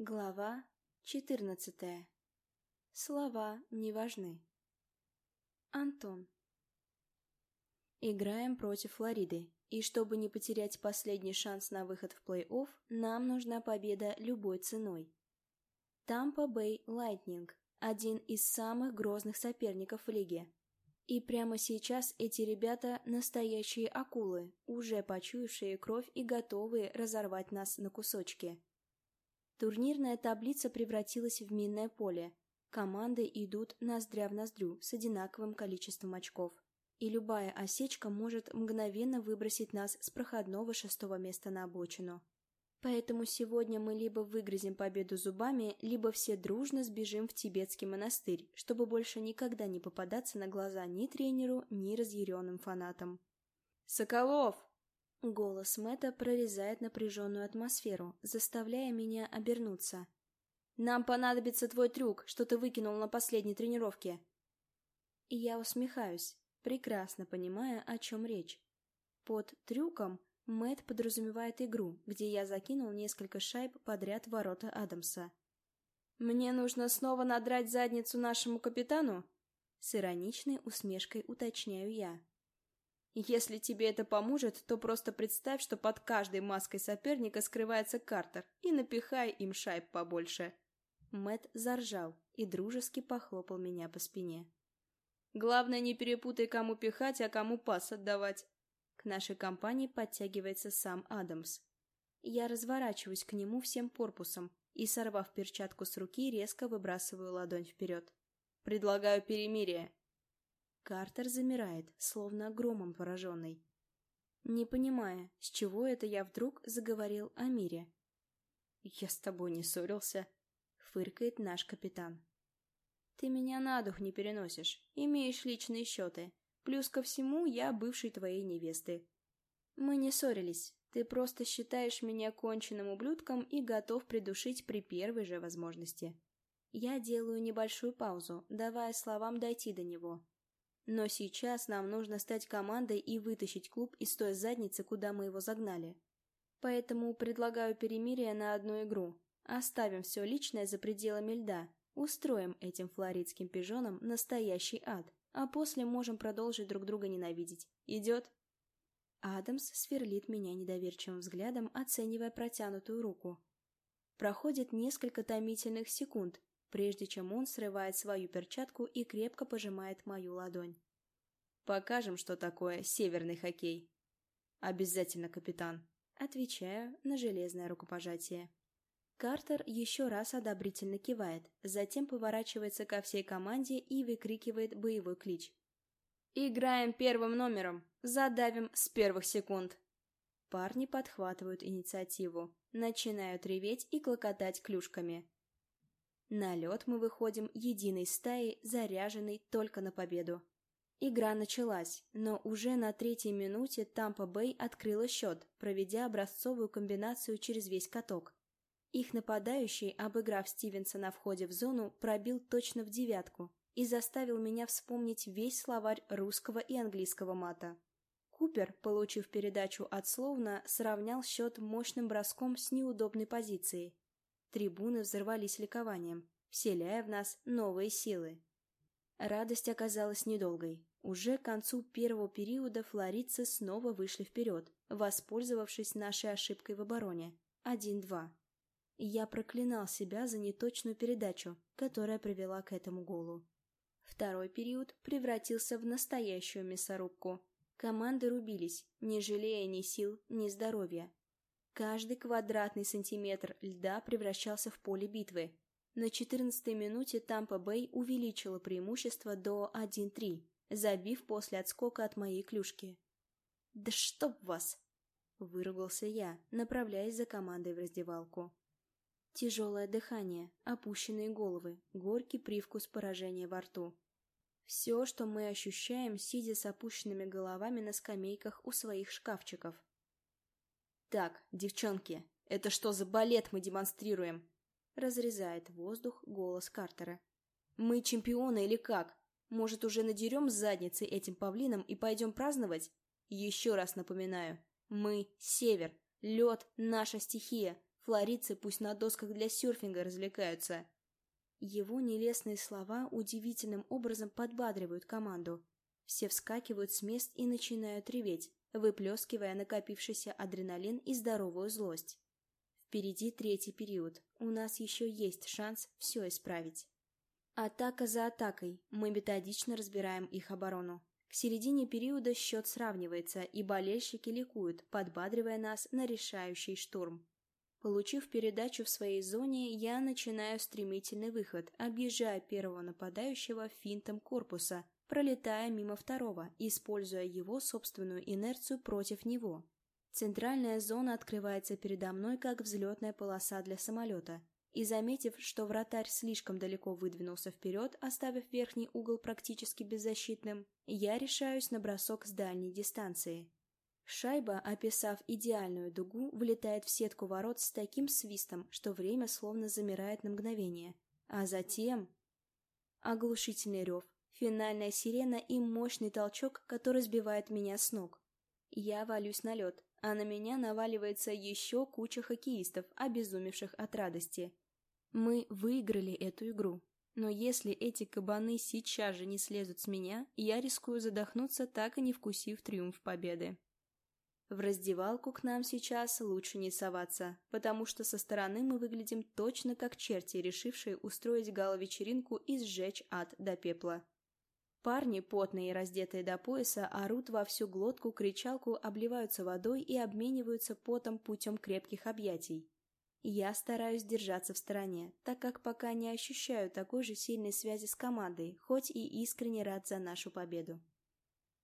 Глава 14. Слова не важны. Антон. Играем против Флориды, и чтобы не потерять последний шанс на выход в плей-офф, нам нужна победа любой ценой. Тампа Бэй Лайтнинг – один из самых грозных соперников в лиге. И прямо сейчас эти ребята – настоящие акулы, уже почуявшие кровь и готовые разорвать нас на кусочки. Турнирная таблица превратилась в минное поле. Команды идут ноздря в ноздрю с одинаковым количеством очков. И любая осечка может мгновенно выбросить нас с проходного шестого места на обочину. Поэтому сегодня мы либо выгрызем победу зубами, либо все дружно сбежим в тибетский монастырь, чтобы больше никогда не попадаться на глаза ни тренеру, ни разъяренным фанатам. «Соколов!» Голос Мэтта прорезает напряженную атмосферу, заставляя меня обернуться. «Нам понадобится твой трюк, что ты выкинул на последней тренировке». И я усмехаюсь, прекрасно понимая, о чем речь. Под «трюком» Мэтт подразумевает игру, где я закинул несколько шайб подряд ворота Адамса. «Мне нужно снова надрать задницу нашему капитану?» С ироничной усмешкой уточняю я. Если тебе это поможет, то просто представь, что под каждой маской соперника скрывается Картер, и напихай им шайб побольше. Мэт заржал и дружески похлопал меня по спине. Главное, не перепутай, кому пихать, а кому пас отдавать. К нашей компании подтягивается сам Адамс. Я разворачиваюсь к нему всем корпусом и, сорвав перчатку с руки, резко выбрасываю ладонь вперед. «Предлагаю перемирие», Картер замирает, словно громом пораженный. Не понимая, с чего это я вдруг заговорил о мире. «Я с тобой не ссорился», — фыркает наш капитан. «Ты меня на дух не переносишь, имеешь личные счеты. Плюс ко всему, я бывший твоей невесты. Мы не ссорились, ты просто считаешь меня конченным ублюдком и готов придушить при первой же возможности. Я делаю небольшую паузу, давая словам дойти до него, но сейчас нам нужно стать командой и вытащить клуб из той задницы, куда мы его загнали. Поэтому предлагаю перемирие на одну игру. Оставим все личное за пределами льда. Устроим этим флоридским пижонам настоящий ад, а после можем продолжить друг друга ненавидеть. Идет? Адамс сверлит меня недоверчивым взглядом, оценивая протянутую руку. Проходит несколько томительных секунд, прежде чем он срывает свою перчатку и крепко пожимает мою ладонь. «Покажем, что такое северный хоккей». «Обязательно, капитан», — отвечаю на железное рукопожатие. Картер еще раз одобрительно кивает, затем поворачивается ко всей команде и выкрикивает боевой клич. «Играем первым номером! Задавим с первых секунд!» Парни подхватывают инициативу, начинают реветь и клокотать клюшками. На лед мы выходим единой стаей, заряженной только на победу. Игра началась, но уже на третьей минуте Тампа Бэй открыла счет, проведя образцовую комбинацию через весь каток. Их нападающий, обыграв Стивенса на входе в зону, пробил точно в девятку и заставил меня вспомнить весь словарь русского и английского мата. Купер, получив передачу от Словна, сравнял счет мощным броском с неудобной позицией, Трибуны взорвались ликованием, вселяя в нас новые силы. Радость оказалась недолгой. Уже к концу первого периода флоридцы снова вышли вперед, воспользовавшись нашей ошибкой в обороне. 1-2. Я проклинал себя за неточную передачу, которая привела к этому голу. Второй период превратился в настоящую мясорубку. Команды рубились, не жалея ни сил, ни здоровья, Каждый квадратный сантиметр льда превращался в поле битвы. На 14-й минуте Тампа Бэй увеличила преимущество до 1-3, забив после отскока от моей клюшки. «Да чтоб вас!» — выругался я, направляясь за командой в раздевалку. Тяжелое дыхание, опущенные головы, горький привкус поражения во рту. Все, что мы ощущаем, сидя с опущенными головами на скамейках у своих шкафчиков. «Так, девчонки, это что за балет мы демонстрируем?» Разрезает воздух голос Картера. «Мы чемпионы или как? Может, уже надерем с задницы этим павлином и пойдем праздновать? Еще раз напоминаю, мы — север, лед — наша стихия, Флорицы пусть на досках для серфинга развлекаются. Его нелестные слова удивительным образом подбадривают команду. Все вскакивают с мест и начинают реветь, выплескивая накопившийся адреналин и здоровую злость. Впереди третий период. У нас еще есть шанс все исправить. Атака за атакой. Мы методично разбираем их оборону. К середине периода счет сравнивается, и болельщики ликуют, подбадривая нас на решающий штурм. Получив передачу в своей зоне, я начинаю стремительный выход, объезжая первого нападающего финтом корпуса, пролетая мимо второго, используя его собственную инерцию против него. Центральная зона открывается передо мной, как взлетная полоса для самолета, и, заметив, что вратарь слишком далеко выдвинулся вперед, оставив верхний угол практически беззащитным, я решаюсь на бросок с дальней дистанции. Шайба, описав идеальную дугу, влетает в сетку ворот с таким свистом, что время словно замирает на мгновение. А затем... Оглушительный рев, финальная сирена и мощный толчок, который сбивает меня с ног. Я валюсь на лед, а на меня наваливается еще куча хоккеистов, обезумевших от радости. Мы выиграли эту игру. Но если эти кабаны сейчас же не слезут с меня, я рискую задохнуться, так и не вкусив триумф победы. В раздевалку к нам сейчас лучше не соваться, потому что со стороны мы выглядим точно как черти, решившие устроить гала-вечеринку и сжечь ад до пепла. Парни, потные и раздетые до пояса, орут во всю глотку кричалку, обливаются водой и обмениваются потом путем крепких объятий. Я стараюсь держаться в стороне, так как пока не ощущаю такой же сильной связи с командой, хоть и искренне рад за нашу победу.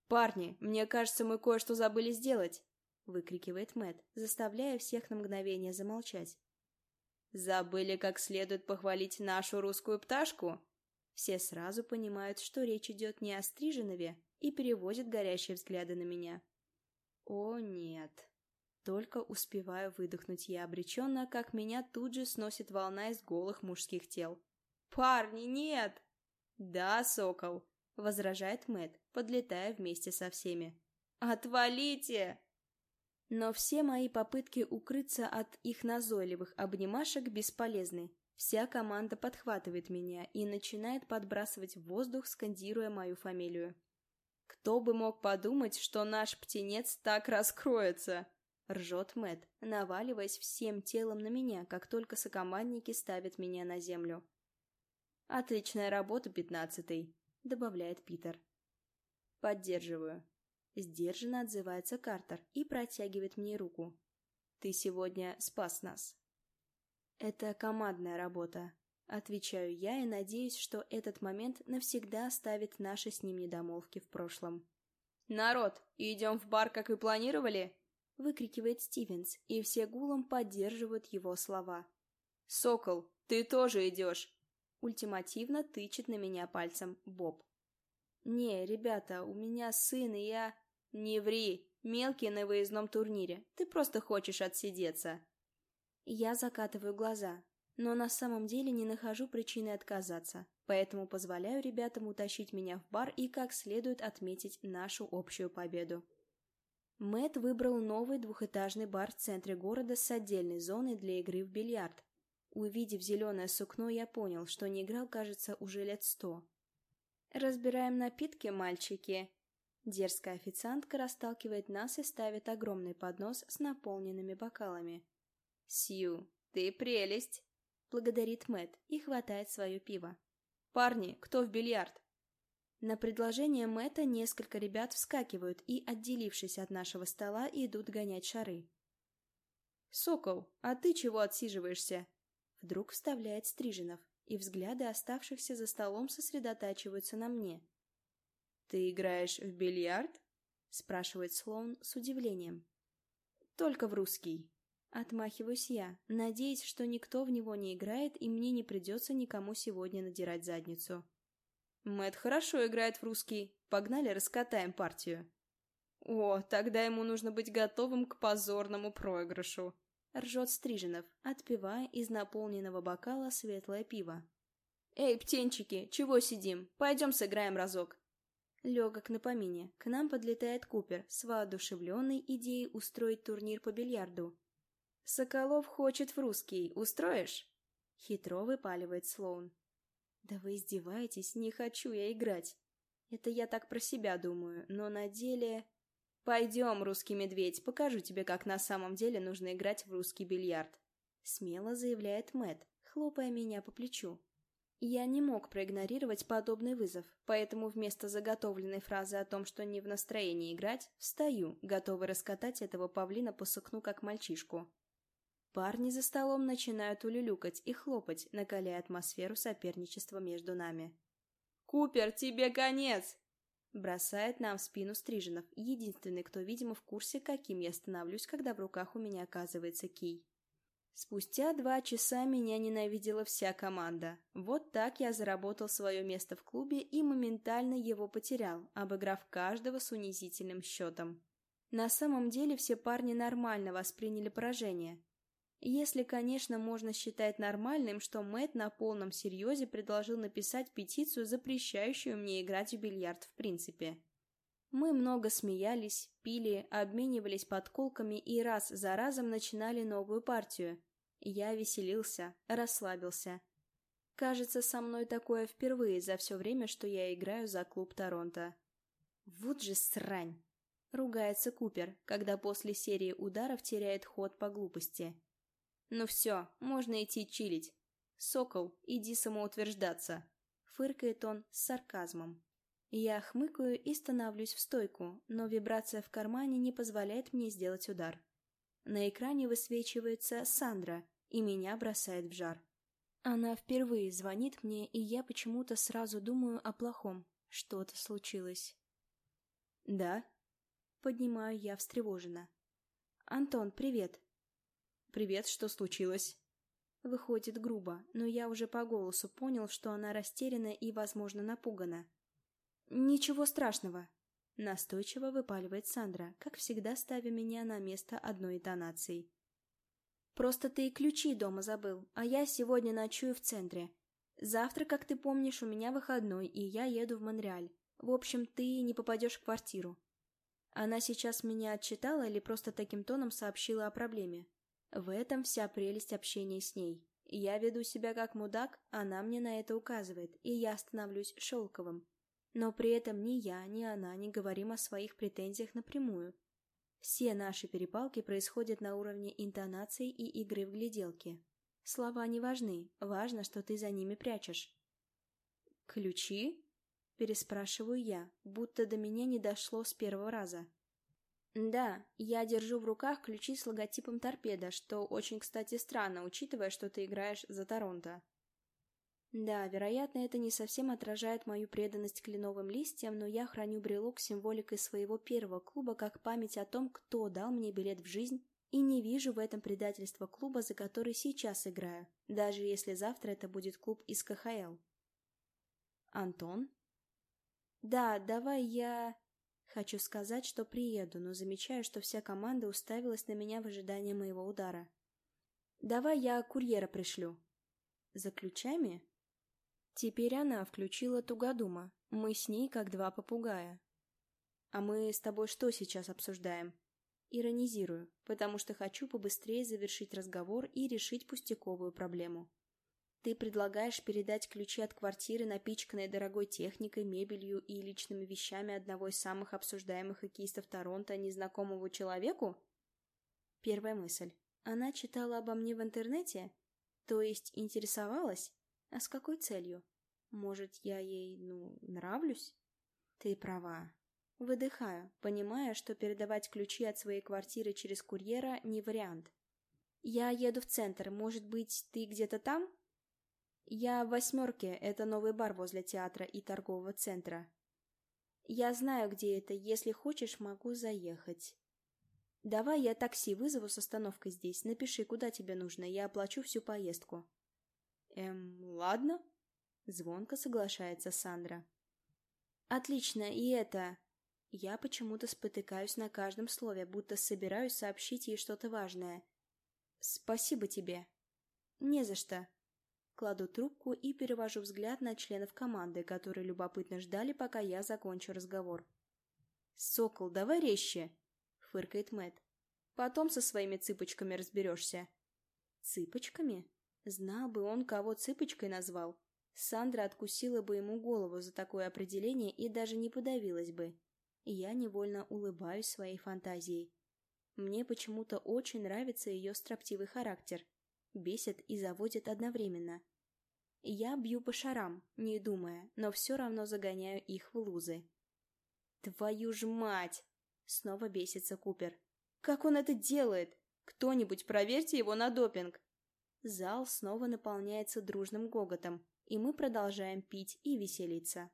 «Парни, мне кажется, мы кое-что забыли сделать!» — выкрикивает Мэт, заставляя всех на мгновение замолчать. «Забыли как следует похвалить нашу русскую пташку?» Все сразу понимают, что речь идет не о Стриженове, и переводят горящие взгляды на меня. О, нет. Только успеваю выдохнуть я обреченно, как меня тут же сносит волна из голых мужских тел. «Парни, нет!» «Да, сокол!» — возражает Мэт, подлетая вместе со всеми. «Отвалите!» Но все мои попытки укрыться от их назойливых обнимашек бесполезны. Вся команда подхватывает меня и начинает подбрасывать в воздух, скандируя мою фамилию. «Кто бы мог подумать, что наш птенец так раскроется?» — ржет Мэт, наваливаясь всем телом на меня, как только сокомандники ставят меня на землю. «Отличная работа, пятнадцатый», — добавляет Питер. «Поддерживаю». Сдержанно отзывается Картер и протягивает мне руку. «Ты сегодня спас нас». «Это командная работа», — отвечаю я и надеюсь, что этот момент навсегда оставит наши с ним недомолвки в прошлом. «Народ, идем в бар, как и планировали?» — выкрикивает Стивенс, и все гулом поддерживают его слова. «Сокол, ты тоже идешь!» — ультимативно тычет на меня пальцем Боб. «Не, ребята, у меня сын, и я...» «Не ври! Мелкий на выездном турнире. Ты просто хочешь отсидеться!» Я закатываю глаза, но на самом деле не нахожу причины отказаться, поэтому позволяю ребятам утащить меня в бар и как следует отметить нашу общую победу. Мэт выбрал новый двухэтажный бар в центре города с отдельной зоной для игры в бильярд. Увидев зеленое сукно, я понял, что не играл, кажется, уже лет сто. «Разбираем напитки, мальчики!» Дерзкая официантка расталкивает нас и ставит огромный поднос с наполненными бокалами. «Сью, ты прелесть!» — благодарит Мэт и хватает свое пиво. «Парни, кто в бильярд?» На предложение Мэтта несколько ребят вскакивают и, отделившись от нашего стола, идут гонять шары. «Сокол, а ты чего отсиживаешься?» Вдруг вставляет Стриженов, и взгляды оставшихся за столом сосредотачиваются на мне. «Ты играешь в бильярд?» — спрашивает Слоун с удивлением. «Только в русский», Отмахиваюсь я, надеясь, что никто в него не играет и мне не придется никому сегодня надирать задницу. Мэт хорошо играет в русский. Погнали, раскатаем партию. О, тогда ему нужно быть готовым к позорному проигрышу. Ржет Стриженов, отпивая из наполненного бокала светлое пиво. «Эй, птенчики, чего сидим? Пойдем сыграем разок». Легок на помине, к нам подлетает Купер с воодушевленной идеей устроить турнир по бильярду. «Соколов хочет в русский. Устроишь?» Хитро выпаливает Слоун. «Да вы издеваетесь, не хочу я играть. Это я так про себя думаю, но на деле...» «Пойдем, русский медведь, покажу тебе, как на самом деле нужно играть в русский бильярд», — смело заявляет Мэт, хлопая меня по плечу. Я не мог проигнорировать подобный вызов, поэтому вместо заготовленной фразы о том, что не в настроении играть, встаю, готовый раскатать этого павлина по сукну, как мальчишку. Парни за столом начинают улюлюкать и хлопать, накаляя атмосферу соперничества между нами. «Купер, тебе конец!» Бросает нам в спину Стриженов, единственный, кто, видимо, в курсе, каким я становлюсь, когда в руках у меня оказывается кий. Спустя два часа меня ненавидела вся команда. Вот так я заработал свое место в клубе и моментально его потерял, обыграв каждого с унизительным счетом. На самом деле все парни нормально восприняли поражение. Если, конечно, можно считать нормальным, что Мэтт на полном серьезе предложил написать петицию, запрещающую мне играть в бильярд в принципе. Мы много смеялись, пили, обменивались подколками и раз за разом начинали новую партию. Я веселился, расслабился. Кажется, со мной такое впервые за все время, что я играю за клуб Торонто. Вот же срань! Ругается Купер, когда после серии ударов теряет ход по глупости. Ну все, можно идти чилить. Сокол, иди самоутверждаться. Фыркает он с сарказмом. Я хмыкаю и становлюсь в стойку, но вибрация в кармане не позволяет мне сделать удар. На экране высвечивается Сандра, и меня бросает в жар. Она впервые звонит мне, и я почему-то сразу думаю о плохом. Что-то случилось. «Да?» Поднимаю я встревоженно. «Антон, привет!» «Привет, что случилось?» Выходит грубо, но я уже по голосу понял, что она растеряна и, возможно, напугана. «Ничего страшного», — настойчиво выпаливает Сандра, как всегда ставя меня на место одной интонацией. «Просто ты и ключи дома забыл, а я сегодня ночую в центре. Завтра, как ты помнишь, у меня выходной, и я еду в Монреаль. В общем, ты не попадешь в квартиру». Она сейчас меня отчитала или просто таким тоном сообщила о проблеме? В этом вся прелесть общения с ней. Я веду себя как мудак, она мне на это указывает, и я становлюсь шелковым, но при этом ни я, ни она не говорим о своих претензиях напрямую. Все наши перепалки происходят на уровне интонации и игры в гляделки. Слова не важны, важно, что ты за ними прячешь. «Ключи?» – переспрашиваю я, будто до меня не дошло с первого раза. «Да, я держу в руках ключи с логотипом торпеда, что очень, кстати, странно, учитывая, что ты играешь за Торонто. Да, вероятно, это не совсем отражает мою преданность кленовым листьям, но я храню брелок символикой своего первого клуба как память о том, кто дал мне билет в жизнь, и не вижу в этом предательства клуба, за который сейчас играю, даже если завтра это будет клуб из КХЛ. Антон? Да, давай я... Хочу сказать, что приеду, но замечаю, что вся команда уставилась на меня в ожидании моего удара. Давай я курьера пришлю. За ключами? Теперь она включила Тугодума. Мы с ней как два попугая. А мы с тобой что сейчас обсуждаем? Иронизирую, потому что хочу побыстрее завершить разговор и решить пустяковую проблему. Ты предлагаешь передать ключи от квартиры, напичканной дорогой техникой, мебелью и личными вещами одного из самых обсуждаемых хоккеистов Торонто незнакомому человеку? Первая мысль. Она читала обо мне в интернете? То есть интересовалась? А с какой целью? Может, я ей, ну, нравлюсь? Ты права. Выдыхаю, понимая, что передавать ключи от своей квартиры через курьера не вариант. Я еду в центр, может быть, ты где-то там? Я в «восьмерке», это новый бар возле театра и торгового центра. Я знаю, где это, если хочешь, могу заехать. Давай я такси вызову с остановкой здесь, напиши, куда тебе нужно, я оплачу всю поездку. Эм, ладно. Звонко соглашается Сандра. Отлично, и это... Я почему-то спотыкаюсь на каждом слове, будто собираюсь сообщить ей что-то важное. Спасибо тебе. Не за что. Кладу трубку и перевожу взгляд на членов команды, которые любопытно ждали, пока я закончу разговор. «Сокол, давай резче!» — фыркает Мэт. Потом со своими цыпочками разберешься. Цыпочками? Знал бы он, кого цыпочкой назвал. Сандра откусила бы ему голову за такое определение и даже не подавилась бы. Я невольно улыбаюсь своей фантазией. Мне почему-то очень нравится ее строптивый характер. Бесит и заводит одновременно. Я бью по шарам, не думая, но все равно загоняю их в лузы. «Твою ж мать!» — снова бесится Купер. «Как он это делает? Кто-нибудь проверьте его на допинг!» Зал снова наполняется дружным гоготом, и мы продолжаем пить и веселиться.